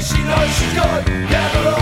신어시건 야구로